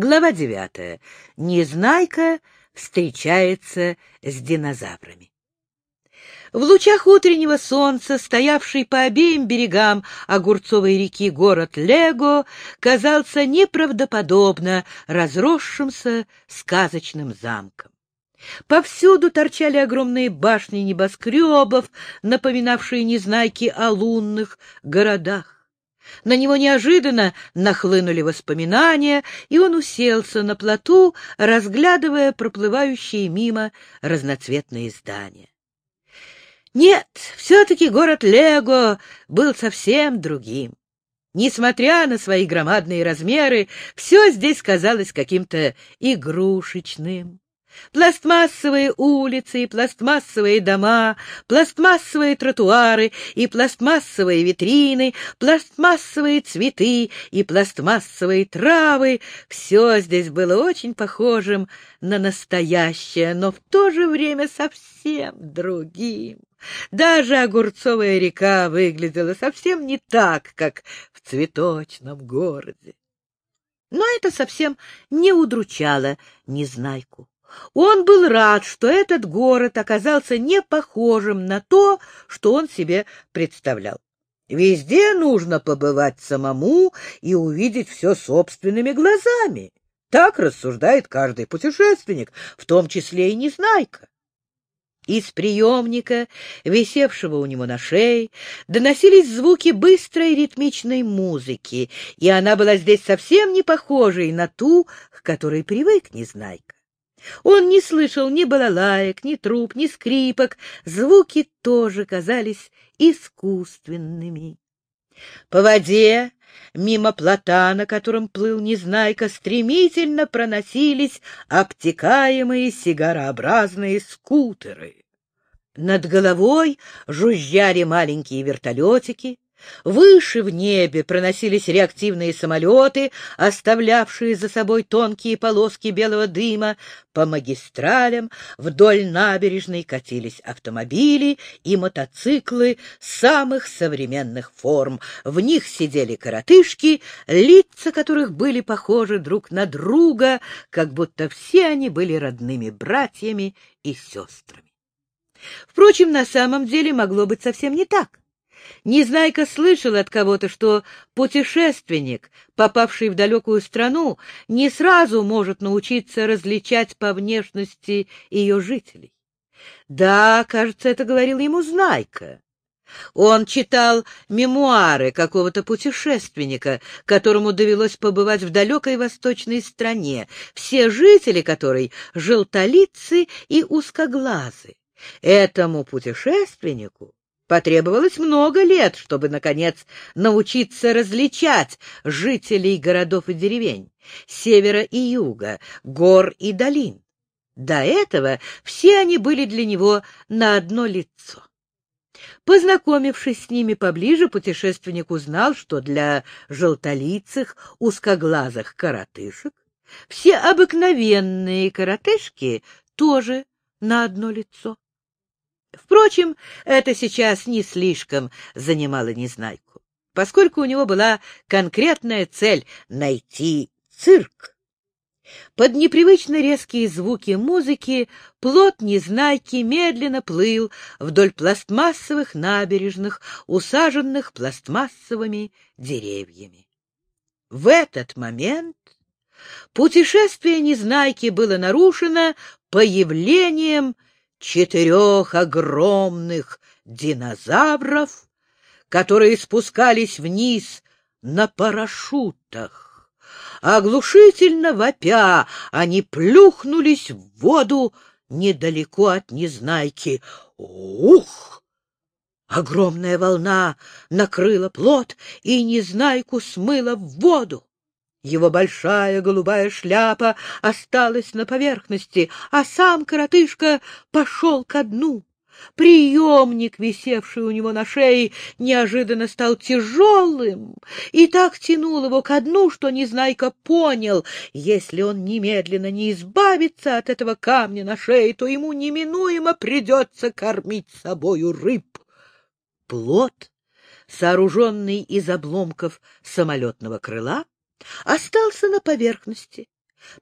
Глава девятая. Незнайка встречается с динозаврами. В лучах утреннего солнца, стоявший по обеим берегам Огурцовой реки город Лего, казался неправдоподобно разросшимся сказочным замком. Повсюду торчали огромные башни небоскребов, напоминавшие незнайки о лунных городах. На него неожиданно нахлынули воспоминания, и он уселся на плоту, разглядывая проплывающие мимо разноцветные здания. Нет, все-таки город Лего был совсем другим. Несмотря на свои громадные размеры, все здесь казалось каким-то игрушечным. Пластмассовые улицы и пластмассовые дома, пластмассовые тротуары и пластмассовые витрины, пластмассовые цветы и пластмассовые травы — все здесь было очень похожим на настоящее, но в то же время совсем другим. Даже Огурцовая река выглядела совсем не так, как в цветочном городе. Но это совсем не удручало Незнайку. Он был рад, что этот город оказался не похожим на то, что он себе представлял. Везде нужно побывать самому и увидеть все собственными глазами. Так рассуждает каждый путешественник, в том числе и Незнайка. Из приемника, висевшего у него на шее, доносились звуки быстрой ритмичной музыки, и она была здесь совсем не похожей на ту, к которой привык Незнайка. Он не слышал ни балалаек, ни труб, ни скрипок. Звуки тоже казались искусственными. По воде, мимо плота, на котором плыл Незнайка, стремительно проносились обтекаемые сигарообразные скутеры. Над головой жужжали маленькие вертолетики, Выше в небе проносились реактивные самолеты, оставлявшие за собой тонкие полоски белого дыма. По магистралям вдоль набережной катились автомобили и мотоциклы самых современных форм. В них сидели коротышки, лица которых были похожи друг на друга, как будто все они были родными братьями и сестрами. Впрочем, на самом деле могло быть совсем не так. Незнайка слышал от кого-то, что путешественник, попавший в далекую страну, не сразу может научиться различать по внешности ее жителей. Да, кажется, это говорил ему Знайка. Он читал мемуары какого-то путешественника, которому довелось побывать в далекой восточной стране, все жители которой — желтолицы и узкоглазы. Этому путешественнику Потребовалось много лет, чтобы, наконец, научиться различать жителей городов и деревень, севера и юга, гор и долин. До этого все они были для него на одно лицо. Познакомившись с ними поближе, путешественник узнал, что для желтолицых, узкоглазых коротышек все обыкновенные коротышки тоже на одно лицо. Впрочем, это сейчас не слишком занимало Незнайку, поскольку у него была конкретная цель — найти цирк. Под непривычно резкие звуки музыки плот Незнайки медленно плыл вдоль пластмассовых набережных, усаженных пластмассовыми деревьями. В этот момент путешествие Незнайки было нарушено появлением четырех огромных динозавров, которые спускались вниз на парашютах. Оглушительно вопя, они плюхнулись в воду недалеко от Незнайки. Ух! Огромная волна накрыла плот и Незнайку смыла в воду. Его большая голубая шляпа осталась на поверхности, а сам коротышка пошел ко дну. Приемник, висевший у него на шее, неожиданно стал тяжелым и так тянул его ко дну, что Незнайка понял, если он немедленно не избавится от этого камня на шее, то ему неминуемо придется кормить собою рыб. Плод, сооруженный из обломков самолетного крыла, остался на поверхности.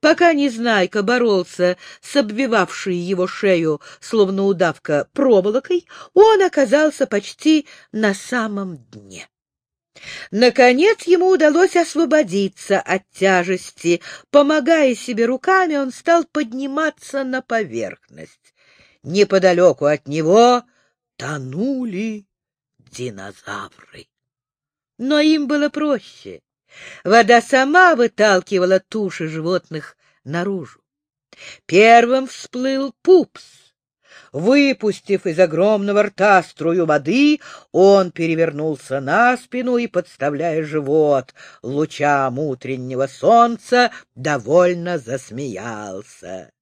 Пока Незнайка боролся с обвивавшей его шею, словно удавка, проволокой, он оказался почти на самом дне. Наконец ему удалось освободиться от тяжести. Помогая себе руками, он стал подниматься на поверхность. Неподалеку от него тонули динозавры. Но им было проще. Вода сама выталкивала туши животных наружу. Первым всплыл пупс. Выпустив из огромного рта струю воды, он перевернулся на спину и, подставляя живот лучам утреннего солнца, довольно засмеялся.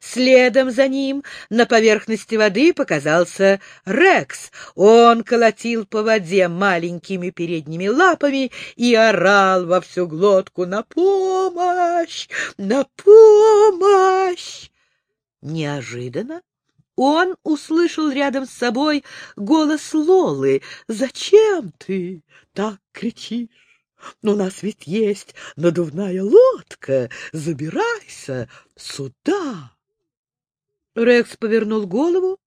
Следом за ним на поверхности воды показался Рекс. Он колотил по воде маленькими передними лапами и орал во всю глотку «На помощь! На помощь!» Неожиданно он услышал рядом с собой голос Лолы. «Зачем ты так кричишь? У нас ведь есть надувная лодка. Забирайся сюда. Рекс повернул голову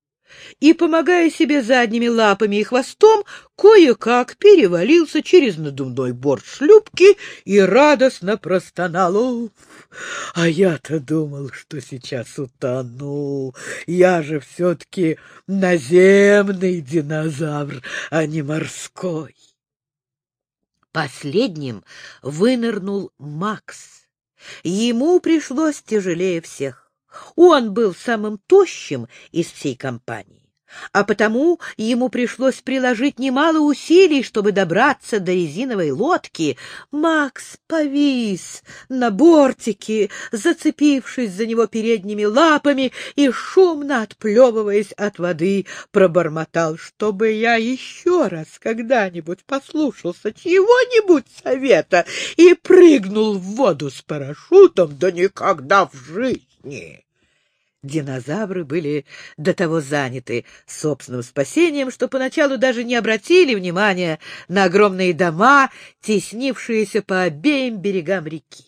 и, помогая себе задними лапами и хвостом, кое-как перевалился через надувной борт шлюпки и радостно простонал. А я-то думал, что сейчас утону. Я же все-таки наземный динозавр, а не морской. Последним вынырнул Макс. Ему пришлось тяжелее всех. Он был самым тощим из всей компании а потому ему пришлось приложить немало усилий, чтобы добраться до резиновой лодки. Макс повис на бортике, зацепившись за него передними лапами и, шумно отплевываясь от воды, пробормотал, чтобы я еще раз когда-нибудь послушался чего-нибудь совета и прыгнул в воду с парашютом, да никогда в жизни. Динозавры были до того заняты собственным спасением, что поначалу даже не обратили внимания на огромные дома, теснившиеся по обеим берегам реки.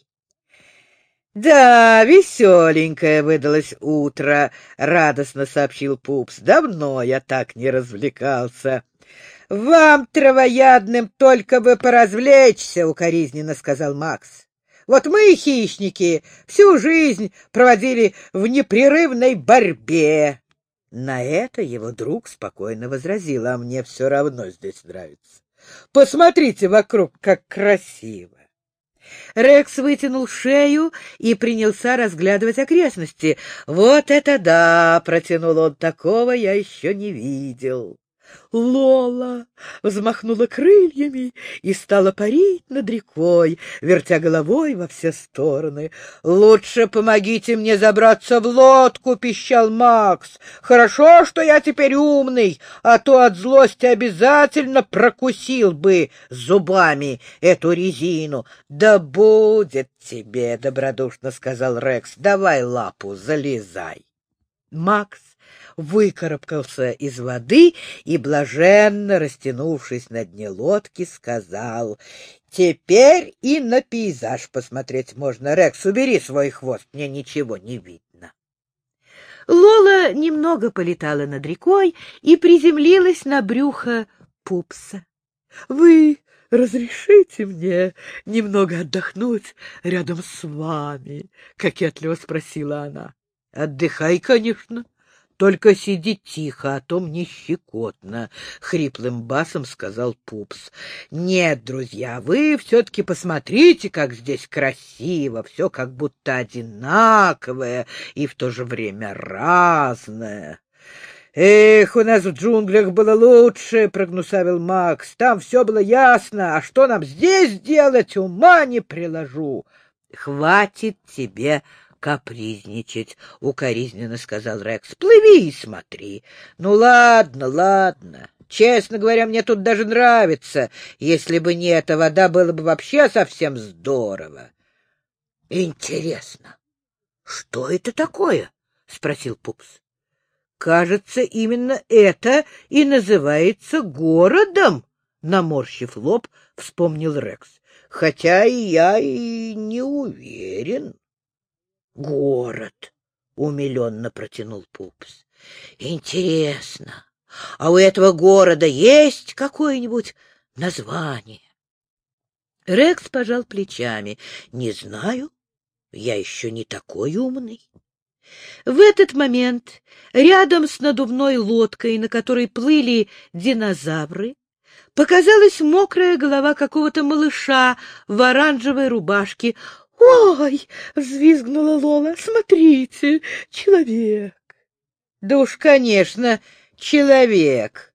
«Да, веселенькое выдалось утро», — радостно сообщил Пупс. «Давно я так не развлекался». «Вам, травоядным, только бы поразвлечься», — укоризненно сказал Макс. Вот мы, хищники, всю жизнь проводили в непрерывной борьбе. На это его друг спокойно возразил, а мне все равно здесь нравится. Посмотрите вокруг, как красиво. Рекс вытянул шею и принялся разглядывать окрестности. «Вот это да!» — протянул он. «Такого я еще не видел». Лола взмахнула крыльями и стала парить над рекой, вертя головой во все стороны. «Лучше помогите мне забраться в лодку!» — пищал Макс. «Хорошо, что я теперь умный, а то от злости обязательно прокусил бы зубами эту резину. Да будет тебе!» — добродушно сказал Рекс. «Давай лапу, залезай!» Макс выкарабкался из воды и, блаженно растянувшись на дне лодки, сказал, «Теперь и на пейзаж посмотреть можно. Рекс, убери свой хвост, мне ничего не видно». Лола немного полетала над рекой и приземлилась на брюхо пупса. «Вы разрешите мне немного отдохнуть рядом с вами?» — кокетливо спросила она. «Отдыхай, конечно. Только сиди тихо, а то мне щекотно, — хриплым басом сказал Пупс. — Нет, друзья, вы все-таки посмотрите, как здесь красиво, все как будто одинаковое и в то же время разное. «Эх, у нас в джунглях было лучше», — прогнусавил Макс. «Там все было ясно, а что нам здесь делать, ума не приложу». «Хватит тебе капризничать, — укоризненно сказал Рекс. — Плыви и смотри. Ну, ладно, ладно. Честно говоря, мне тут даже нравится. Если бы не эта вода, было бы вообще совсем здорово. — Интересно, что это такое? — спросил Пупс. — Кажется, именно это и называется городом, — наморщив лоб, вспомнил Рекс. — Хотя и я и не уверен. — Город, — умиленно протянул Пупс. — Интересно, а у этого города есть какое-нибудь название? Рекс пожал плечами. — Не знаю, я еще не такой умный. В этот момент рядом с надувной лодкой, на которой плыли динозавры, показалась мокрая голова какого-то малыша в оранжевой рубашке. «Ой!» — взвизгнула Лола. «Смотрите, человек!» «Да уж, конечно, человек!»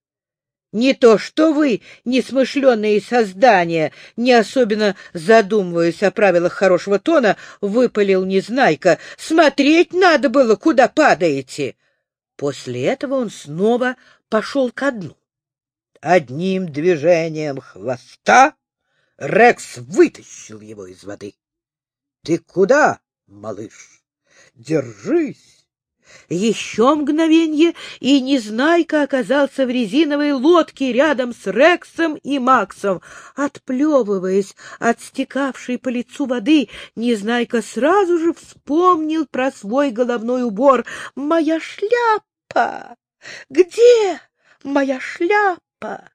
Не то что вы, несмышленные создания, не особенно задумываясь о правилах хорошего тона, выпалил Незнайка. Смотреть надо было, куда падаете. После этого он снова пошел ко дну. Одним движением хвоста Рекс вытащил его из воды. — Ты куда, малыш? Держись! Еще мгновенье, и Незнайка оказался в резиновой лодке рядом с Рексом и Максом. Отплевываясь от стекавшей по лицу воды, Незнайка сразу же вспомнил про свой головной убор. «Моя шляпа! Где моя шляпа?»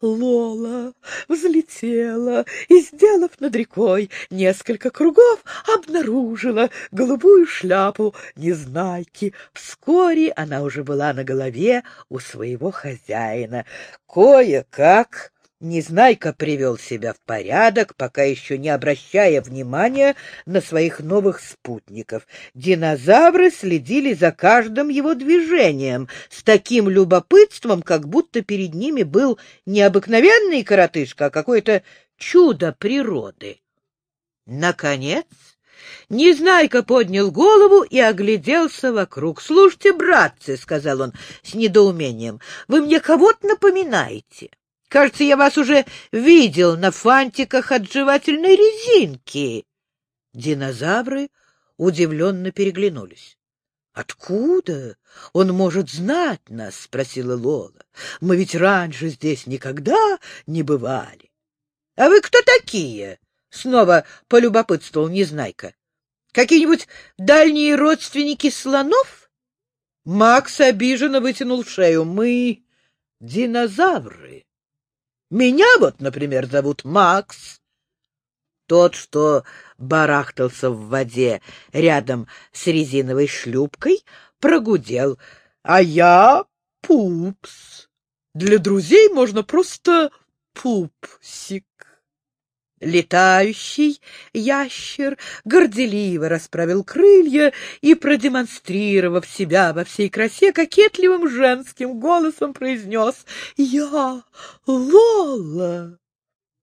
Лола взлетела и, сделав над рекой несколько кругов, обнаружила голубую шляпу Незнайки. Вскоре она уже была на голове у своего хозяина. Кое-как Незнайка привел себя в порядок, пока еще не обращая внимания на своих новых спутников. Динозавры следили за каждым его движением с таким любопытством, как будто перед ними был не обыкновенный коротышка, а какое-то чудо природы. Наконец, Незнайка поднял голову и огляделся вокруг. — Слушайте, братцы, — сказал он с недоумением, — вы мне кого-то напоминаете. — Кажется, я вас уже видел на фантиках от жевательной резинки. Динозавры удивленно переглянулись. — Откуда он может знать нас? — спросила Лола. — Мы ведь раньше здесь никогда не бывали. — А вы кто такие? — снова полюбопытствовал Незнайка. — Какие-нибудь дальние родственники слонов? Макс обиженно вытянул шею. — Мы динозавры. Меня вот, например, зовут Макс. Тот, что барахтался в воде рядом с резиновой шлюпкой, прогудел. А я Пупс. Для друзей можно просто Пупсик. Летающий ящер горделиво расправил крылья и, продемонстрировав себя во всей красе, кокетливым женским голосом произнес «Я Лола!»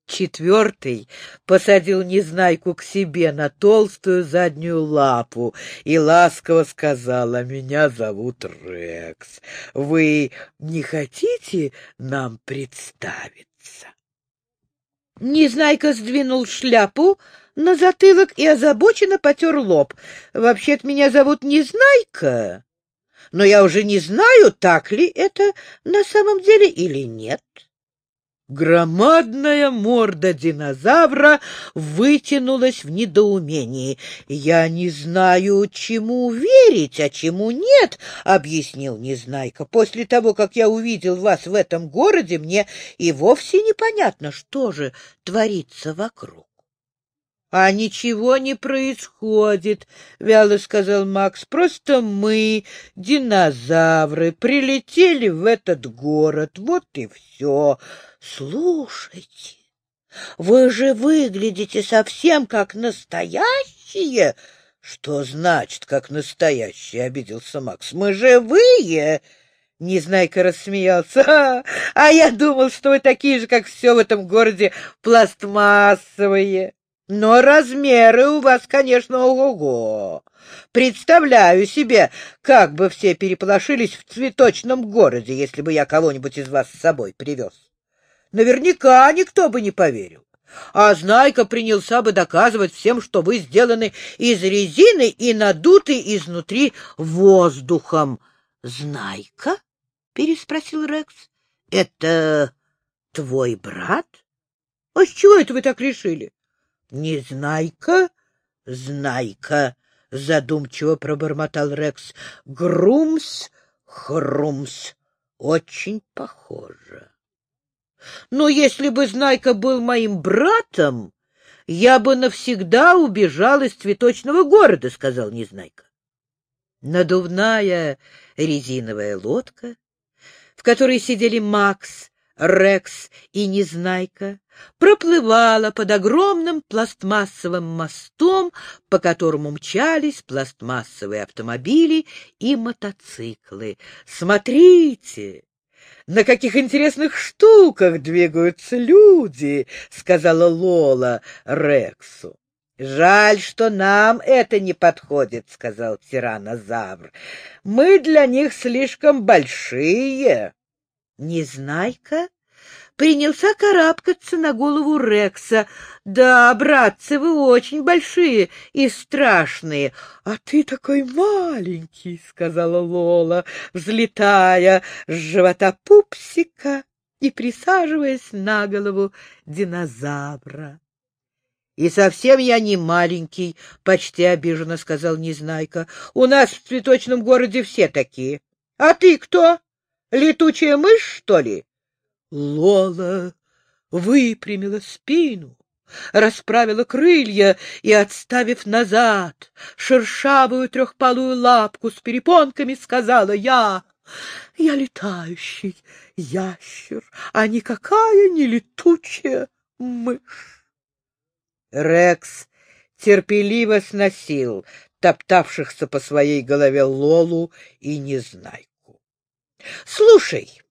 Четвертый посадил Незнайку к себе на толстую заднюю лапу и ласково сказала, «Меня зовут Рекс. Вы не хотите нам представиться?» Незнайка сдвинул шляпу на затылок и озабоченно потер лоб. «Вообще-то меня зовут Незнайка, но я уже не знаю, так ли это на самом деле или нет». Громадная морда динозавра вытянулась в недоумении. «Я не знаю, чему верить, а чему нет», — объяснил Незнайка. «После того, как я увидел вас в этом городе, мне и вовсе непонятно, что же творится вокруг». — А ничего не происходит, — вяло сказал Макс. — Просто мы, динозавры, прилетели в этот город. Вот и все. Слушайте, вы же выглядите совсем как настоящие. Что значит, как настоящие, — обиделся Макс. Мы живые. Незнайка рассмеялся. А, а я думал, что вы такие же, как все в этом городе, пластмассовые. Но размеры у вас, конечно, ого-го. Представляю себе, как бы все переполошились в цветочном городе, если бы я кого-нибудь из вас с собой привез. Наверняка никто бы не поверил. А Знайка принялся бы доказывать всем, что вы сделаны из резины и надуты изнутри воздухом. — Знайка? — переспросил Рекс. — Это твой брат? — А с чего это вы так решили? Незнайка, знайка, — задумчиво пробормотал Рекс. — Грумс, Хрумс. Очень похоже. Но если бы Знайка был моим братом, я бы навсегда убежал из цветочного города, — сказал Незнайка. Надувная резиновая лодка, в которой сидели Макс, Рекс и Незнайка, проплывала под огромным пластмассовым мостом, по которому мчались пластмассовые автомобили и мотоциклы. «Смотрите!» на каких интересных штуках двигаются люди, — сказала Лола Рексу. — Жаль, что нам это не подходит, — сказал тиранозавр. — Мы для них слишком большие. Незнайка принялся карабкаться на голову Рекса. «Да, братцы, вы очень большие и страшные, а ты такой маленький», — сказала Лола, взлетая с живота пупсика и присаживаясь на голову динозавра. «И совсем я не маленький», — почти обиженно сказал Незнайка. «У нас в цветочном городе все такие. А ты кто?» Летучая мышь, что ли? Лола выпрямила спину, расправила крылья и, отставив назад шершавую трехпалую лапку с перепонками, сказала «Я, я летающий ящер, а никакая не летучая мышь». Рекс терпеливо сносил топтавшихся по своей голове Лолу и Незнайку. — Слушай,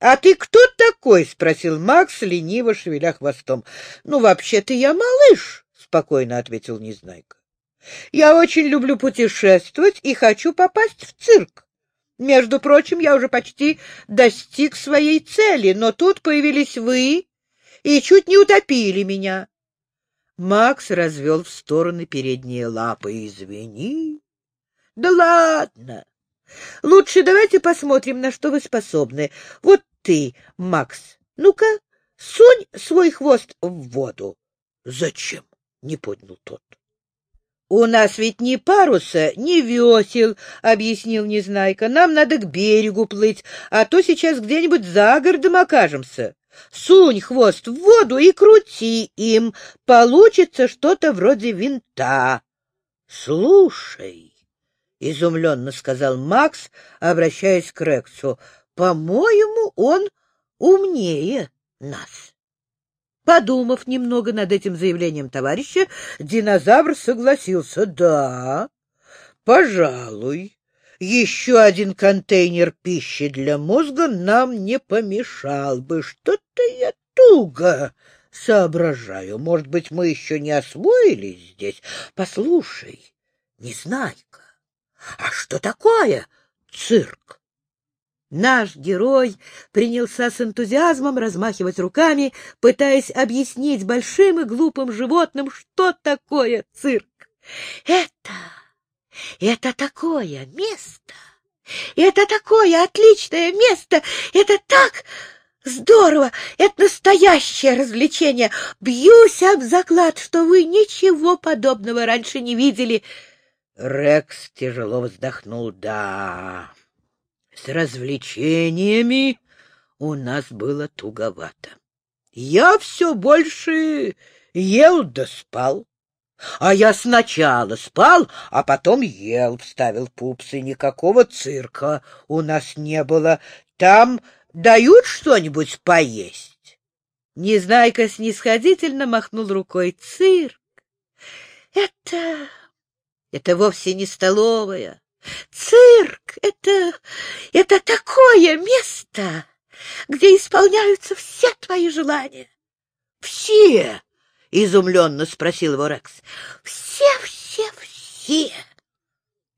а ты кто такой? — спросил Макс, лениво шевеля хвостом. — Ну, вообще-то я малыш, — спокойно ответил Незнайка. — Я очень люблю путешествовать и хочу попасть в цирк. Между прочим, я уже почти достиг своей цели, но тут появились вы и чуть не утопили меня. Макс развел в стороны передние лапы. — Извини. — Да ладно. Лучше давайте посмотрим, на что вы способны. Вот ты, Макс, ну-ка, сунь свой хвост в воду. — Зачем? — не поднял тот. — У нас ведь ни паруса, ни весел, — объяснил Незнайка. — Нам надо к берегу плыть, а то сейчас где-нибудь за городом окажемся. Сунь хвост в воду и крути им. Получится что-то вроде винта. — Слушай, — изумленно сказал Макс, обращаясь к Рексу. — По-моему, он умнее нас. Подумав немного над этим заявлением товарища, динозавр согласился. — Да, пожалуй, еще один контейнер пищи для мозга нам не помешал бы. Что-то я туго соображаю. Может быть, мы еще не освоились здесь? Послушай, Незнайка, а что такое цирк? Наш герой принялся с энтузиазмом размахивать руками, пытаясь объяснить большим и глупым животным, что такое цирк. Это, это такое место, это такое отличное место, это так здорово, это настоящее развлечение. Бьюсь об заклад, что вы ничего подобного раньше не видели. Рекс тяжело вздохнул. Да, с развлечениями у нас было туговато. Я все больше ел да спал. А я сначала спал, а потом ел, — вставил Пупс, и никакого цирка у нас не было. Там дают что-нибудь поесть? Незнайка снисходительно махнул рукой. Цирк — это это вовсе не столовая. Цирк — это... это такое место, где исполняются все твои желания. — Все? — изумленно спросил его Рекс. — Все, все, все.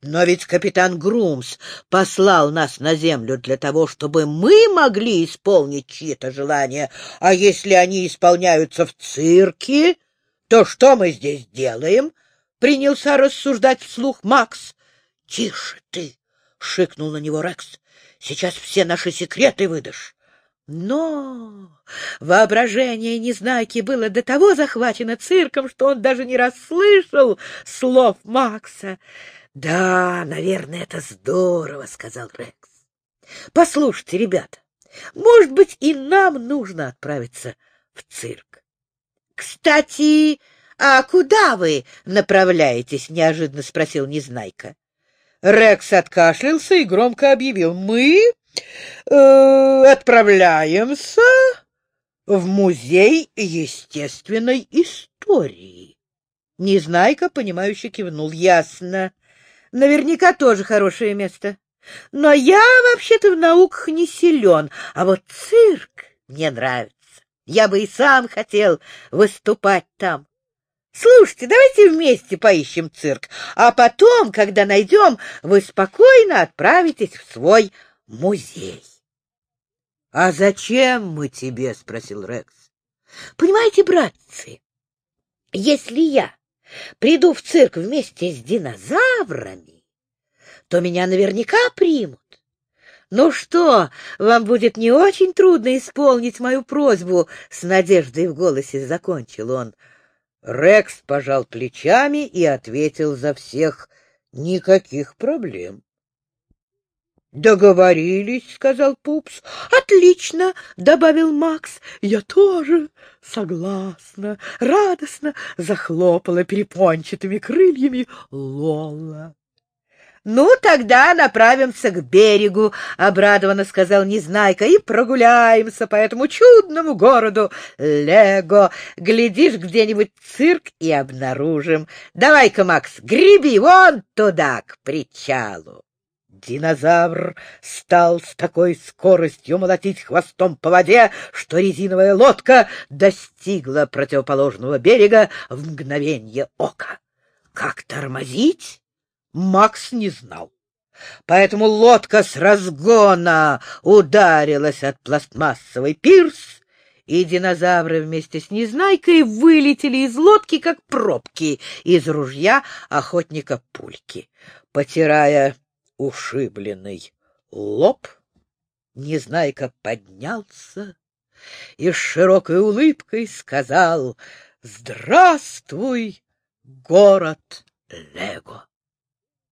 Но ведь капитан Грумс послал нас на землю для того, чтобы мы могли исполнить чьи-то желания, а если они исполняются в цирке, то что мы здесь делаем? принялся рассуждать вслух Макс. — Тише ты! — шикнул на него Рекс. — Сейчас все наши секреты выдашь. Но воображение Незнайки было до того захвачено цирком, что он даже не расслышал слов Макса. — Да, наверное, это здорово, — сказал Рекс. — Послушайте, ребята, может быть, и нам нужно отправиться в цирк. — Кстати, а куда вы направляетесь? — неожиданно спросил Незнайка. Рекс откашлялся и громко объявил. — Мы э, отправляемся в музей естественной истории. Незнайка, понимающе кивнул. — Ясно. Наверняка тоже хорошее место. Но я вообще-то в науках не силен, а вот цирк мне нравится. Я бы и сам хотел выступать там. Слушайте, давайте вместе поищем цирк, а потом, когда найдем, вы спокойно отправитесь в свой музей. — А зачем мы тебе? — спросил Рекс. — Понимаете, братцы, если я приду в цирк вместе с динозаврами, то меня наверняка примут. «Ну что, вам будет не очень трудно исполнить мою просьбу?» — с надеждой в голосе закончил он. Рекс пожал плечами и ответил за всех. «Никаких проблем». «Договорились», — сказал Пупс. «Отлично», — добавил Макс. «Я тоже согласна». Радостно захлопала перепончатыми крыльями Лола. «Ну, тогда направимся к берегу», — обрадованно сказал Незнайка, «и прогуляемся по этому чудному городу Лего. Глядишь, где-нибудь цирк и обнаружим. Давай-ка, Макс, греби вон туда, к причалу». Динозавр стал с такой скоростью молотить хвостом по воде, что резиновая лодка достигла противоположного берега в мгновение ока. Как тормозить? Макс не знал. Поэтому лодка с разгона ударилась от пластмассовой пирс, и динозавры вместе с Незнайкой вылетели из лодки, как пробки из ружья охотника пульки. Потирая ушибленный лоб, Незнайка поднялся и с широкой улыбкой сказал «Здравствуй, город Лего!»